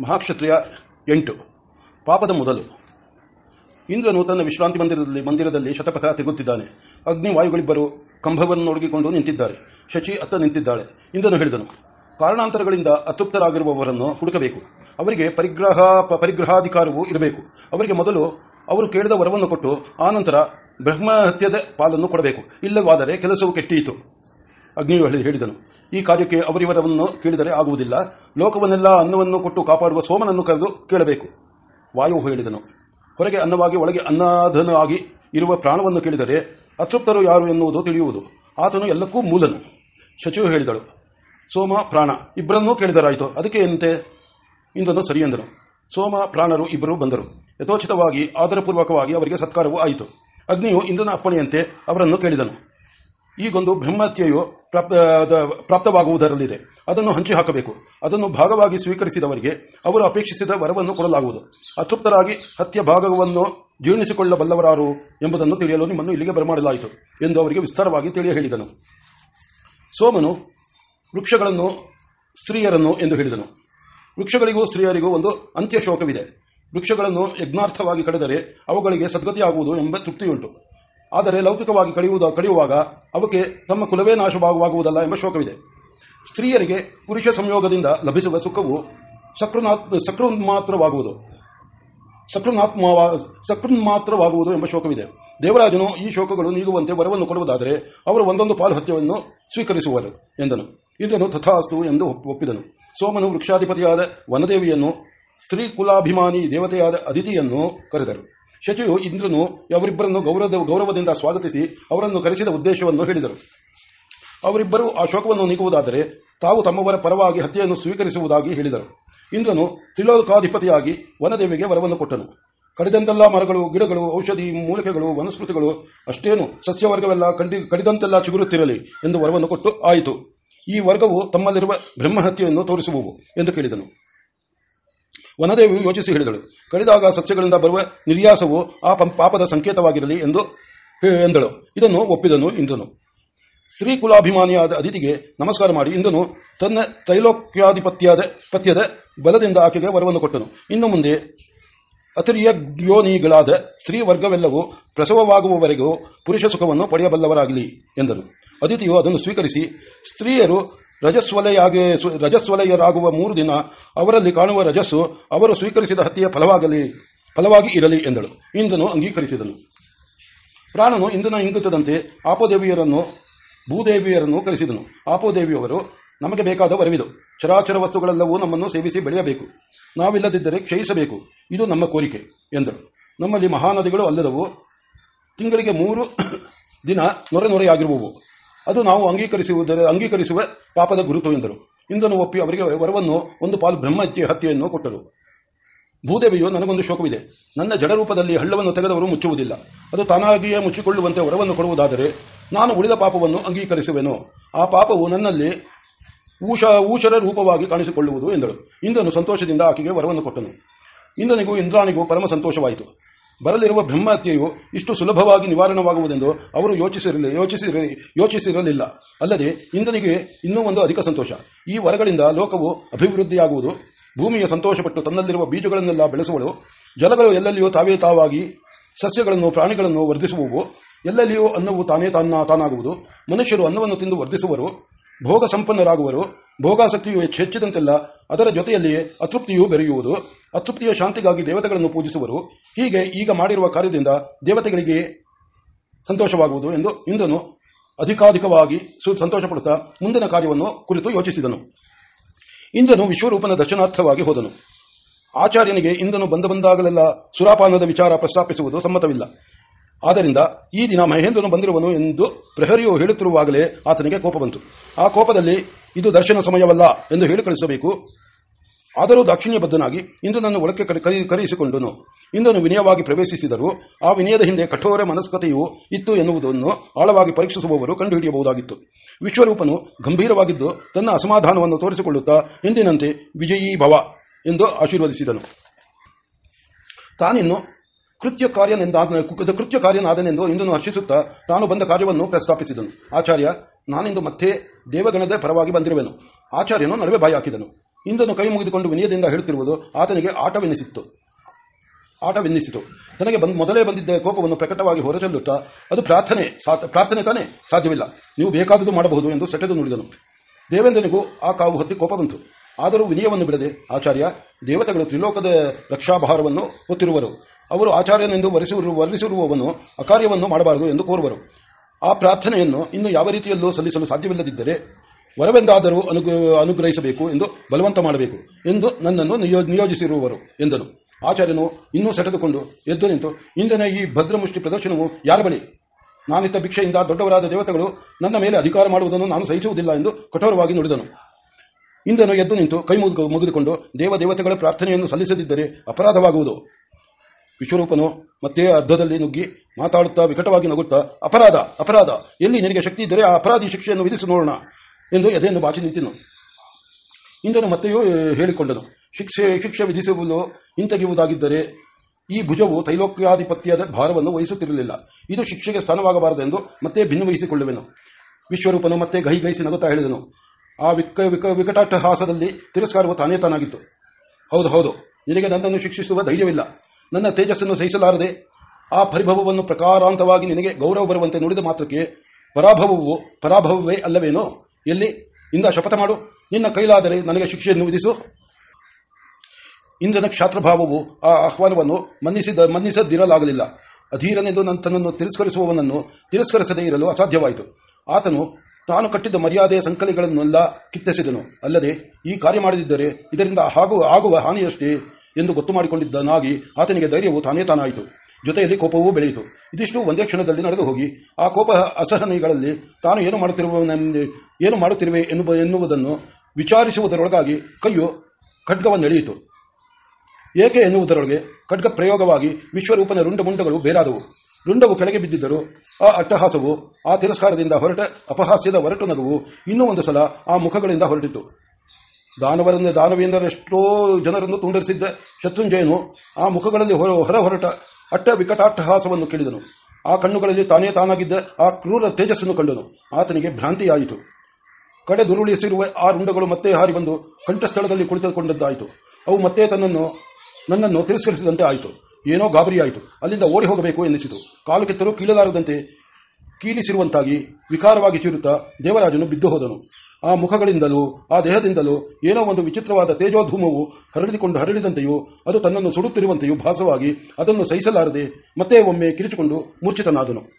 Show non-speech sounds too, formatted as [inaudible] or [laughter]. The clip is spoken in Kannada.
ಮಹಾಕ್ಷತ್ರಿಯ ಎಂಟು, ಪಾಪದ ಮೊದಲು. ಇಂದ್ರನು ತನ್ನ ವಿಶ್ರಾಂತಿ ಮಂದಿರದಲ್ಲಿ ಮಂದಿರದಲ್ಲಿ ಶತಪಥ ತೆಗುತ್ತಿದ್ದಾನೆ ಅಗ್ನಿ ವಾಯುಗಳಿಬ್ಬರು ನೋಡಿಕೊಂಡು ನಿಂತಿದ್ದಾರೆ. ಶಚಿ ಅತ್ತ ನಿಂತಿದ್ದಾಳೆ. ಇಂದ್ರನು ಹೇಳಿದನು, ಕಾರಣಾಂತರಗಳಿಂದ ಅತೃಪ್ತರಾಗಿರುವವರನ್ನು ಹುಡುಕಬೇಕು. ಅವರಿಗೆ ಪರಿಗ್ರಹ ಪರಿಗ್ರಹಾಧಿಕಾರವೂ ಇರಬೇಕು. ಅವರಿಗೆ ಮೊದಲು ಅವರು ಕೇಳಿದ ವರವನ್ನು ಕೊಟ್ಟು ಆನಂತರ ಬ್ರಹ್ಮಹತ್ಯದ ಪಾಲನ್ನು ಕೊಡಬೇಕು. ಇಲ್ಲವಾದರೆ ಕೆಲಸವು ಕೆಟ್ಟೀತು ಅಗ್ನಿಯು ಹೇಳಿದನು. ಈ ಕಾರ್ಯಕ್ಕೆ ಅವರಿವರವನ್ನು ಕೇಳಿದರೆ ಆಗುವುದಿಲ್ಲ. ಲೋಕವನ್ನೆಲ್ಲ ಅನ್ನವನ್ನು ಕೊಟ್ಟು ಕಾಪಾಡುವ ಸೋಮನನ್ನು ಕರೆದು ಕೇಳಬೇಕು. ವಾಯು ಹೇಳಿದನು. ಹೊರಗೆ ಅನ್ನವಾಗಿ ಒಳಗೆ ಅನ್ನಾಧನಾಗಿ ಇರುವ ಪ್ರಾಣವನ್ನು ಕೇಳಿದರೆ ಅತೃಪ್ತರು ಯಾರು ಎನ್ನುವುದು ತಿಳಿಯುವುದು. ಆತನು ಎಲ್ಲಕ್ಕೂ ಮೂಲನು. ಶಚಿಯು ಹೇಳಿದಳು. ಸೋಮ, ಪ್ರಾಣ, ಇಬ್ಬರನ್ನೂ ಕೇಳಿದರಾಯಿತು. ಅದಕ್ಕೆ ಎಂತೆ? ಇಂದನು ಸರಿ ಎಂದನು. ಸೋಮ, ಪ್ರಾಣರು ಇಬ್ಬರು ಬಂದರು. ಯಥೋಚಿತವಾಗಿ, ಆಧಾರಪೂರ್ವಕವಾಗಿ ಅವರಿಗೆ ಸತ್ಕಾರವೂ ಆಯಿತು. ಅಗ್ನಿಯು ಇಂದ್ರನ ಅಪ್ಪಣೆಯಂತೆ ಅವರನ್ನು ಕೇಳಿದನು. ಈಗೊಂದು ದ- ಪ್ರಾಪ್ತವಾಗುವುದರಲ್ಲಿದೆ. ಅದನ್ನು ಹಂಚಿ ಹಾಕಬೇಕು. ಅದನ್ನು ಭಾಗವಾಗಿ ಸ್ವೀಕರಿಸಿದವರಿಗೆ ಅವರು ಅಪೇಕ್ಷಿಸಿದ ವರವನ್ನು ಕೊಡಲಾಗುವುದು. ಅತೃಪ್ತರಾಗಿ ಹತ್ಯೆ ಭಾಗವನ್ನು ಜೀರ್ಣಿಸಿಕೊಳ್ಳಬಲ್ಲವರಾರು ಎಂಬುದನ್ನು ತಿಳಿಯಲು ನಿಮ್ಮನ್ನು ಇಲ್ಲಿಗೆ ಬರಮಾಡಲಾಯಿತು ಎಂದು ಅವರಿಗೆ ವಿಸ್ತಾರವಾಗಿ ತಿಳಿಯ ಹೇಳಿದನು. ಸೋಮನು ವೃಕ್ಷಗಳನ್ನು ಸ್ತ್ರೀಯರನ್ನು ಎಂದು ಹೇಳಿದನು. ವೃಕ್ಷಗಳಿಗೂ ಸ್ತ್ರೀಯರಿಗೂ ಒಂದು ಅಂತ್ಯಶೋಕವಿದೆ. ವೃಕ್ಷಗಳನ್ನು ಯಜ್ಞಾರ್ಥವಾಗಿ ಕಳೆದರೆ ಅವುಗಳಿಗೆ ಸದ್ಗತಿಯಾಗುವುದು ಎಂಬ ತೃಪ್ತಿಯುಂಟು. ಆದರೆ ಲೌಕಿಕವಾಗಿ ಕಳೆಯುವುದ ಕಳೆಯುವಾಗ ಅವಕ್ಕೆ ತಮ್ಮ ಕುಲವೇ ನಾಶವಾಗುವುದಲ್ಲ ಎಂಬ ಶೋಕವಿದೆ. ಸ್ತ್ರೀಯರಿಗೆ ಪುರುಷ ಸಂಯೋಗದಿಂದ ಲಭಿಸುವ ಸುಖವು ಸಕೃನಾತ್ ಸಕೃನ್ಮಾತ್ರವಾಗುವುದು ಸಕೃನಾತ್ಮ ಸಕೃನ್ಮಾತ್ರವಾಗುವುದು ಎಂಬ ಶೋಕವಿದೆ. ದೇವರಾಜನು ಈ ಶೋಕಗಳು ನೀಗುವಂತೆ ವರವನ್ನು ಕೊಡುವುದಾದರೆ ಅವರು ಒಂದೊಂದು ಪಾಲು ಹತ್ಯವನ್ನು ಸ್ವೀಕರಿಸುವರು ಎಂದನು. ಇದನ್ನು ತಥಾಸ್ತು ಎಂದು ಒಪ್- ಒಪ್ಪಿದನು. ಸೋಮನು ವೃಕ್ಷಾಧಿಪತಿಯಾದ ವನದೇವಿಯನ್ನು ಸ್ತ್ರೀ ಕುಲಾಭಿಮಾನಿ ದೇವತೆಯಾದ ಅದಿತಿಯನ್ನು ಕರೆದರು. ಶಚಿಯು ಇಂದ್ರನು ಅವರಿಬ್ಬರನ್ನು ಗೌರವ ಗೌರವದಿಂದ ಸ್ವಾಗತಿಸಿ ಅವರನ್ನು ಕರೆಸಿದ ಉದ್ದೇಶವನ್ನು ಹೇಳಿದರು. ಅವರಿಬ್ಬರು ಆ ಶೋಕವನ್ನು ನೀಗುವುದಾದರೆ ತಾವು ತಮ್ಮವರ ಪರವಾಗಿ ಹತ್ಯೆಯನ್ನು ಸ್ವೀಕರಿಸುವುದಾಗಿ ಹೇಳಿದರು. ಇಂದ್ರನು ತ್ರಿಲೋಕಾಧಿಪತಿಯಾಗಿ ವನದೇವಿಗೆ ವರವನ್ನು ಕೊಟ್ಟನು. ಕಡಿದಂತೆಲ್ಲ ಮರಗಳು, ಗಿಡಗಳು, ಔಷಧಿ, ಮೂಲಿಕೆಗಳು ವನಸ್ಪತಿಗಳು ಅಷ್ಟೇನು ಸಸ್ಯವರ್ಗವೆಲ್ಲ ಕಂಡಿ, ಕಡಿದಂತೆಲ್ಲ ಚಿಗುರುತ್ತಿರಲಿ ಎಂದು ವರವನ್ನು ಕೊಟ್ಟು ಆಯಿತು. ಈ ವರ್ಗವು ತಮ್ಮಲ್ಲಿರುವ ಬ್ರಹ್ಮಹತ್ಯೆಯನ್ನು ತೋರಿಸುವವು ಎಂದು ಕೇಳಿದನು. ವನದೇವಿಯು ಯೋಚಿಸಿ ಹೇಳಿದಳು. ಕಡಿದಾಗ ಸಸ್ಯಗಳಿಂದ ಬರುವ ನಿರ್ಯಾಸವು ಆ ಪಾಪದ ಸಂಕೇತವಾಗಿರಲಿ ಎಂದು ಎಂದಳು. ಇದನ್ನು ಒಪ್ಪಿದನು ಇಂದ್ರನು. ಸ್ತ್ರೀ ಕುಲಾಭಿಮಾನಿಯಾದ ಅದಿತಿಗೆ ನಮಸ್ಕಾರ ಮಾಡಿ ಇಂದನು ತನ್ನ ತೈಲೋಕ್ಯಾಧಿಪತ್ಯದ ಪತ್ಯದ ಬಲದಿಂದ ಆಕೆಗೆ ವರವನ್ನು ಕೊಟ್ಟನು. ಇನ್ನು ಮುಂದೆ ಅತಿರ್ಯಗ್ಯೋನಿಗಳಾದ ಸ್ತ್ರೀ ವರ್ಗವೆಲ್ಲವೂ ಪ್ರಸವವಾಗುವವರೆಗೂ ಪುರುಷ ಸುಖವನ್ನು ಪಡೆಯಬಲ್ಲವರಾಗಲಿ ಎಂದನು. ಅದಿತಿಯು ಅದನ್ನು ಸ್ವೀಕರಿಸಿ, ಸ್ತ್ರೀಯರು ರಜಸ್ವಲೆಯಾಗಿ ರಜಸ್ವಲಯರಾಗುವ ಮೂರು ದಿನ ಅವರಲ್ಲಿ ಕಾಣುವ ರಜಸ್ಸು ಅವರು ಸ್ವೀಕರಿಸಿದ ಹತ್ಯೆಯ ಫಲವಾಗಲಿ, ಫಲವಾಗಿ ಇರಲಿ ಎಂದಳು. ಇಂದನು ಅಂಗೀಕರಿಸಿದನು. ಪ್ರಾಣನು ಇಂದನ ಇಂಗಿತದಂತೆ ಆಪೋದೇವಿಯರನ್ನು, ಭೂದೇವಿಯರನ್ನು ಕರೆಸಿದನು ಆಪೋದೇವಿಯವರು ನಮಗೆ ಬೇಕಾದ ವರವಿದು. ಚರಾಚರ ವಸ್ತುಗಳೆಲ್ಲವೂ ನಮ್ಮನ್ನು ಸೇವಿಸಿ ಬೆಳೆಯಬೇಕು. ನಾವಿಲ್ಲದಿದ್ದರೆ ಕ್ಷಯಿಸಬೇಕು. ಇದು ನಮ್ಮ ಕೋರಿಕೆ, ಎಂದರು. ನಮ್ಮಲ್ಲಿ ಮಹಾನದಿಗಳು ಅಲ್ಲದವು. ತಿಂಗಳಿಗೆ ಮೂರು [coughs] ದಿನ ನೊರೆ ನೊರೆಯಾಗಿರುವವು. ಅದು ನಾವು ಅಂಗೀಕರಿಸುವುದರ ಅಂಗೀಕರಿಸುವ ಪಾಪದ ಗುರುತು ಎಂದರು. ಇಂದ್ರನು ಒಪ್ಪಿ ಅವರಿಗೆ ವರವನ್ನು ಒಂದು ಪಾಲು ಬ್ರಹ್ಮಹತ್ಯೆ ಹತ್ಯೆಯನ್ನು ಕೊಟ್ಟರು. ಭೂದೇವಿಯು ನನಗೊಂದು ಶೋಕವಿದೆ. ನನ್ನ ಜಡರೂಪದಲ್ಲಿ ಹಳ್ಳವನ್ನು ತೆಗೆದವರು ಮುಚ್ಚುವುದಿಲ್ಲ. ಅದು ತಾನಾಗಿಯೇ ಮುಚ್ಚಿಕೊಳ್ಳುವಂತೆ ವರವನ್ನು ಕೊಡುವುದಾದರೆ ನಾನು ಉಳಿದ ಪಾಪವನ್ನು ಅಂಗೀಕರಿಸುವೆನು. ಆ ಪಾಪವು ನನ್ನಲ್ಲಿ ಊಷ ಊಷರ ರೂಪವಾಗಿ ಕಾಣಿಸಿಕೊಳ್ಳುವುದು ಎಂದಳು. ಇಂದ್ರನು ಸಂತೋಷದಿಂದ ಆಕೆಗೆ ವರವನ್ನು ಕೊಟ್ಟನು. ಇಂದ್ರನಿಗೂ ಇಂದ್ರಾಣಿಗೂ ಪರಮ ಸಂತೋಷವಾಯಿತು. ಬರಲಿರುವ ಬ್ರಹ್ಮಹತ್ಯೆಯು ಇಷ್ಟು ಸುಲಭವಾಗಿ ನಿವಾರಣವಾಗುವುದೆಂದು ಅವರು ಯೋಚಿಸಿರಲಿ ಯೋಚಿಸಿರ ಯೋಚಿಸಿರಲಿಲ್ಲ. ಅಲ್ಲದೆ ಇಂದ್ರನಿಗೆ ಇನ್ನೂ ಒಂದು ಅಧಿಕ ಸಂತೋಷ. ಈ ವರಗಳಿಂದ ಲೋಕವು ಅಭಿವೃದ್ಧಿಯಾಗುವುದು. ಭೂಮಿಯ ಸಂತೋಷಪಟ್ಟು ತನ್ನಲ್ಲಿರುವ ಬೀಜಗಳನ್ನೆಲ್ಲ ಬೆಳೆಸುವಳು. ಜಲಗಳು ಎಲ್ಲೆಲ್ಲಿಯೂ ತಾವೇ ತಾವಾಗಿ ಸಸ್ಯಗಳನ್ನು, ಪ್ರಾಣಿಗಳನ್ನು ವರ್ಧಿಸುವವು. ಎಲ್ಲೆಲ್ಲಿಯೂ ಅನ್ನವು ತಾನೇ ತಾನ ತಾನಾಗುವುದು. ಮನುಷ್ಯರು ಅನ್ನವನ್ನು ತಿಂದು ವರ್ಧಿಸುವರು. ಭೋಗ ಸಂಪನ್ನರಾಗುವರು ಭೋಗಾಸಕ್ತಿಯು ಹೆಚ್ಚು ಹೆಚ್ಚಿದಂತೆಲ್ಲ ಅದರ ಜೊತೆಯಲ್ಲಿಯೇ ಅತೃಪ್ತಿಯೂ ಬೆರೆಯುವುದು. ಅತೃಪ್ತಿಯ ಶಾಂತಿಗಾಗಿ ದೇವತೆಗಳನ್ನು ಪೂಜಿಸುವರು. ಹೀಗೆ ಈಗ ಮಾಡಿರುವ ಕಾರ್ಯದಿಂದ ದೇವತೆಗಳಿಗೆ ಸಂತೋಷವಾಗುವುದು ಎಂದು ಇಂದ್ರನು ಅಧಿಕಾಧಿಕವಾಗಿ ಸಂತೋಷಪಡುತ್ತಾ ಮುಂದಿನ ಕಾರ್ಯವನ್ನು ಕುರಿತು ಯೋಚಿಸಿದನು. ಇಂದ್ರನು ವಿಶ್ವರೂಪನ ದರ್ಶನಾರ್ಥವಾಗಿ ಹೋದನು. ಆಚಾರ್ಯನಿಗೆ ಇಂದ್ರನು ಬಂದ ಬಂದಾಗಲೆಲ್ಲ ಸುರಾಪಾನದ ವಿಚಾರ ಪ್ರಸ್ತಾಪಿಸುವುದು ಸಮ್ಮತವಿಲ್ಲ. ಆದ್ದರಿಂದ ಈ ದಿನ ಮಹೇಂದ್ರನು ಬಂದಿರುವನು ಎಂದು ಪ್ರಹರಿಯು ಹೇಳುತ್ತಿರುವಾಗಲೇ ಆತನಿಗೆ ಕೋಪ ಬಂತು. ಆ ಕೋಪದಲ್ಲಿ, ಇದು ದರ್ಶನ ಸಮಯವಲ್ಲ ಎಂದು ಹೇಳಿ ಕಳಿಸಬೇಕು ಆದರೂ ದಾಕ್ಷಿಣ್ಯಬದ್ಧನಾಗಿ ಇಂದ್ರನನ್ನು ಒಳಕ್ಕೆ ಕರೆ- ಕರೆ- ಕರೆಯಿಸಿಕೊಂಡನು. ಇಂದ್ರನು ವಿನಯವಾಗಿ ಪ್ರವೇಶಿಸಿದರು ಆ ವಿನಯದ ಹಿಂದೆ ಕಠೋರ ಮನಸ್ಕತೆಯು ಇತ್ತು ಎನ್ನುವುದನ್ನು ಆಳವಾಗಿ ಪರೀಕ್ಷಿಸುವವರು ಕಂಡುಹಿಡಿಯಬಹುದಾಗಿತ್ತು. ವಿಶ್ವರೂಪನು ಗಂಭೀರವಾಗಿದ್ದು ತನ್ನ ಅಸಮಾಧಾನವನ್ನು ತೋರಿಸಿಕೊಳ್ಳುತ್ತಾ, ಎಂದಿನಂತೆ ವಿಜಯೀ ಭವ ಎಂದು ಆಶೀರ್ವದಿಸಿದನು. ತಾನಿನ್ನು ಕೃತ್ಯ ಕಾರ್ಯನೆಂದ ಕೃತ್ಯ ಕಾರ್ಯನಾದನೆಂದು ಇಂದನು ಹರ್ಷಿಸುತ್ತಾ ತಾನು ಬಂದ ಕಾರ್ಯವನ್ನು ಪ್ರಸ್ತಾಪಿಸಿದನು. ಆಚಾರ್ಯ, ನಾನಿಂದು ಮತ್ತೆ ದೇವಗಣದ ಪರವಾಗಿ ಬಂದಿರುವೆನು. ಆಚಾರ್ಯನು ನಡುವೆ ಬಾಯಿ ಹಾಕಿದನು ಇಂದ್ರನು ಕೈ ಮುಗಿದುಕೊಂಡು ವಿನಯದಿಂದ ಹೇಳುತ್ತಿರುವುದು ಆತನಿಗೆ ಆಟವೆನಿಸಿತ್ತು. ಆಟವೆನ್ನಿಸಿತು. ತನಗೆ ಬಂದು, ಮೊದಲೇ ಬಂದಿದ್ದ ಕೋಪವನ್ನು ಪ್ರಕಟವಾಗಿ ಹೊರಚೆಲ್ಲುತ್ತಾ ಅದು ಪ್ರಾರ್ಥನೆ ಪ್ರಾರ್ಥನೆ ತಾನೇ? ಸಾಧ್ಯವಿಲ್ಲ. ನೀವು ಬೇಕಾದುದು ಮಾಡಬಹುದು ಎಂದು ಸೆಟೆದು ನುಡಿದನು. ದೇವೇಂದ್ರನಿಗೂ ಆ ಕಾವು ಹೊತ್ತಿ ಕೋಪ ಬಂತು. ಆದರೂ ವಿನಯವನ್ನು ಬಿಡದೆ ಆಚಾರ್ಯ, ದೇವತೆಗಳು ತ್ರಿಲೋಕದ ರಕ್ಷಾಭಾರವನ್ನು ಹೊತ್ತಿರುವರು. ಅವರು ಆಚಾರ್ಯನೆಂದು ವರಿಸಿರು ವರ್ಣಿಸಿರುವವನು ಅಕಾರ್ಯವನ್ನು ಮಾಡಬಾರದು ಎಂದು ಕೋರುವರು. ಆ ಪ್ರಾರ್ಥನೆಯನ್ನು ಇನ್ನು ಯಾವ ರೀತಿಯಲ್ಲೂ ಸಲ್ಲಿಸಲು ಸಾಧ್ಯವಿಲ್ಲದಿದ್ದರೆ ವರವೆಂದಾದರೂ ಅನುಗ್ರ ಅನುಗ್ರಹಿಸಬೇಕು ಎಂದು ಬಲವಂತ ಮಾಡಬೇಕು ಎಂದು ನನ್ನನ್ನು ನಿಯೋ, ನಿಯೋಜಿಸಿರುವರು ಎಂದನು. ಆಚಾರ್ಯನು ಇನ್ನೂ ಸೆಟೆದುಕೊಂಡು ಎದ್ದು ನಿಂತು ಇಂದಿನ ಈ ಭದ್ರಮುಷ್ಟಿ ಪ್ರದರ್ಶನವು ಯಾರ ಬಳಿ? ನಾನಿತ್ತ ಭಿಕ್ಷೆಯಿಂದ ದೊಡ್ಡವರಾದ ದೇವತೆಗಳು ನನ್ನ ಮೇಲೆ ಅಧಿಕಾರ ಮಾಡುವುದನ್ನು ನಾನು ಸಹಿಸುವುದಿಲ್ಲ ಎಂದು ಕಠೋರವಾಗಿ ನುಡಿದನು. ಇಂದನು ಎದ್ದು ನಿಂತು ಕೈ ಮುಗಿದು ಮುಗಿದುಕೊಂಡು ದೇವ ದೇವತೆಗಳ ಪ್ರಾರ್ಥನೆಯನ್ನು ಸಲ್ಲಿಸದಿದ್ದರೆ ಅಪರಾಧವಾಗುವುದು. ವಿಶ್ವರೂಪನು ಮತ್ತೆ ಅರ್ಧದಲ್ಲಿ ನುಗ್ಗಿ ಮಾತಾಡುತ್ತಾ ವಿಕಟವಾಗಿ ನಗುತ್ತಾ, ಅಪರಾಧ ಅಪರಾಧ, ಎಲ್ಲಿ ನಿನಗೆ ಶಕ್ತಿ ಇದ್ದರೆ ಆ ಅಪರಾಧಿ ಶಿಕ್ಷೆಯನ್ನು ವಿಧಿಸಿ ನೋಡೋಣ. ಎಂದು ಎದೆಯನ್ನು ಬಾಚಿ ನಿಂತಿನು ಇಂದನು ಮತ್ತೆಯೂ ಹೇಳಿಕೊಂಡನು, ಶಿಕ್ಷೆ ಶಿಕ್ಷೆ ವಿಧಿಸುವುದು ಹಿಂತೆಗೆಯುವುದಾಗಿದ್ದರೆ ಈ ಭುಜವು ತೈಲೋಕ್ಯಾಧಿಪತ್ಯದ ಭಾರವನ್ನು ವಹಿಸುತ್ತಿರಲಿಲ್ಲ. ಇದು ಶಿಕ್ಷೆಗೆ ಸ್ಥಾನವಾಗಬಾರದೆಂದು ಮತ್ತೆ ಭಿನ್ನವಹಿಸಿಕೊಳ್ಳುವೆನು. ವಿಶ್ವರೂಪನು ಮತ್ತೆ ಗೈಗೈಸಿ ನಗುತ್ತಾ ಹೇಳಿದನು, ಆ ವಿಕ ವಿಕ, ವಿಕಟಾಟಹಾಸದಲ್ಲಿ ತಿರಸ್ಕಾರವು ತಾನೇ ತಾನಾಗಿತ್ತು. ಹೌದು ಹೌದು, ನಿನಗೆ ನನ್ನನ್ನು ಶಿಕ್ಷಿಸುವ ಧೈರ್ಯವಿಲ್ಲ. ನನ್ನ ತೇಜಸ್ಸನ್ನು ಸಹಿಸಲಾರದೆ ಆ ಪರಿಭವವನ್ನು ಪ್ರಕಾರಾಂತವಾಗಿ ನಿನಗೆ ಗೌರವ ಬರುವಂತೆ ನುಡಿದ ಮಾತ್ರಕ್ಕೆ ಪರಾಭವವು, ಪರಾಭವವೇ ಅಲ್ಲವೇನೋ? ಎಲ್ಲಿ? ಇಂದ ಶಪಥ ಮಾಡು. ನಿನ್ನ ಕೈಲಾದರೆ ನನಗೆ ಶಿಕ್ಷೆಯನ್ನು ವಿಧಿಸು. ಇಂದ್ರನ ಕ್ಷಾತ್ರಭಾವವು ಆ ಆಹ್ವಾನವನ್ನು ಮನ್ನಿಸಿದ ಮನ್ನಿಸದಿರಲಾಗಲಿಲ್ಲ. ಅಧೀರನೆಂದು ನನ್ನ ತನ್ನನ್ನು ತಿರಸ್ಕರಿಸುವವನನ್ನು ತಿರಸ್ಕರಿಸದೇ ಇರಲು ಅಸಾಧ್ಯವಾಯಿತು. ಆತನು ತಾನು ಕಟ್ಟಿದ್ದ ಮರ್ಯಾದೆಯ ಸಂಕಲಿಗಳನ್ನೆಲ್ಲ ಕಿತ್ತೆಸೆದನು ಅಲ್ಲದೆ ಈ ಕಾರ್ಯ ಮಾಡದಿದ್ದರೆ ಇದರಿಂದ ಆಗುವ ಆಗುವ ಹಾನಿಯಷ್ಟೇ ಎಂದು ಗೊತ್ತು ಮಾಡಿಕೊಂಡಿದ್ದನಾಗಿ ಆತನಿಗೆ ಧೈರ್ಯವು ತಾನೇ ತಾನಾಯಿತು. ಜೊತೆಯಲ್ಲಿ ಕೋಪವೂ ಬೆಳೆಯಿತು. ಇದಿಷ್ಟು ಒಂದೇ ಕ್ಷಣದಲ್ಲಿ ನಡೆದು ಹೋಗಿ. ಆ ಕೋಪ ಅಸಹನೆಗಳಲ್ಲಿ ತಾನು ಏನು ಮಾಡುತ್ತಿರುವ ಏನು ಮಾಡುತ್ತಿರುವೆ ಎನ್ನುವ, ಎನ್ನುವುದನ್ನು ವಿಚಾರಿಸುವುದರೊಳಗಾಗಿ ಕೈಯು ಖಡ್ಗವನ್ನೆಳೆಯಿತು. ಏಕೆ ಎನ್ನುವುದರೊಳಗೆ ಖಡ್ಗ ಪ್ರಯೋಗವಾಗಿ ವಿಶ್ವರೂಪನ ರುಂಡಮುಂಡಗಳು ಬೇರಾದವು. ರುಂಡವು ಕೆಳಗೆ ಬಿದ್ದಿದ್ದರು ಆ ಅಟ್ಟಹಾಸವು, ಆ ತಿರಸ್ಕಾರದಿಂದ ಹೊರಟ ಅಪಹಾಸ್ಯದ ಹೊರಟು ನಗುವು ಇನ್ನೂ ಒಂದು ಸಲ ಆ ಮುಖಗಳಿಂದ ಹೊರಟಿತು. ದಾನವರನ್ನು ದಾನವೇಂದ್ರೆಷ್ಟೋ ಜನರನ್ನು ತುಂಡರಿಸಿದ್ದ ಶತ್ರುಂಜಯನು ಆ ಮುಖಗಳಲ್ಲಿ ಹೊರ ಹೊರಟ ಅಟ್ಟ ವಿಕಟಾಟ್ಟಹಾಸವನ್ನು ಕೇಳಿದನು. ಆ ಕಣ್ಣುಗಳಲ್ಲಿ ತಾನೇ ತಾನಾಗಿದ್ದ ಆ ಕ್ರೂರ ತೇಜಸ್ಸನ್ನು ಕಂಡನು. ಆತನಿಗೆ ಭ್ರಾಂತಿಯಾಯಿತು. ಕಡೆ ದುರುಳಿಸಿರುವ ಆ ರುಂಡಗಳು ಮತ್ತೆ ಹಾರಿ ಬಂದು ಕಂಠಸ್ಥಳದಲ್ಲಿ ಕುಳಿತುಕೊಂಡದ್ದಾಯಿತು. ಅವು ಮತ್ತೆ ತನ್ನನ್ನು, ನನ್ನನ್ನು ತಿರಸ್ಕರಿಸಿದಂತೆ ಆಯಿತು. ಏನೋ ಗಾಬರಿಯಾಯಿತು. ಅಲ್ಲಿಂದ ಓಡಿ ಹೋಗಬೇಕು ಎನ್ನಿಸಿತು. ಕಾಲು ಕೆತ್ತಲು ಕೀಳಲಾರದಂತೆ ಕೀಲಿಸಿರುವಂತಾಗಿ ವಿಕಾರವಾಗಿ ಚೀರುತ್ತಾ ದೇವರಾಜನು ಬಿದ್ದು ಹೋದನು. ಆ ಮುಖಗಳಿಂದಲೂ, ಆ ದೇಹದಿಂದಲೂ ಏನೋ ಒಂದು ವಿಚಿತ್ರವಾದ ತೇಜೋಧೂಮವು ಹರಡಿಕೊಂಡು ಹರಡಿದಂತೆಯೂ ಅದು ತನ್ನನ್ನು ಸುಡುತ್ತಿರುವಂತೆಯೂ ಭಾಸವಾಗಿ ಅದನ್ನು ಸಹಿಸಲಾರದೆ ಮತ್ತೆ ಒಮ್ಮೆ ಕಿರಿಚಿಕೊಂಡು ಮೂರ್ಛಿತನಾದನು.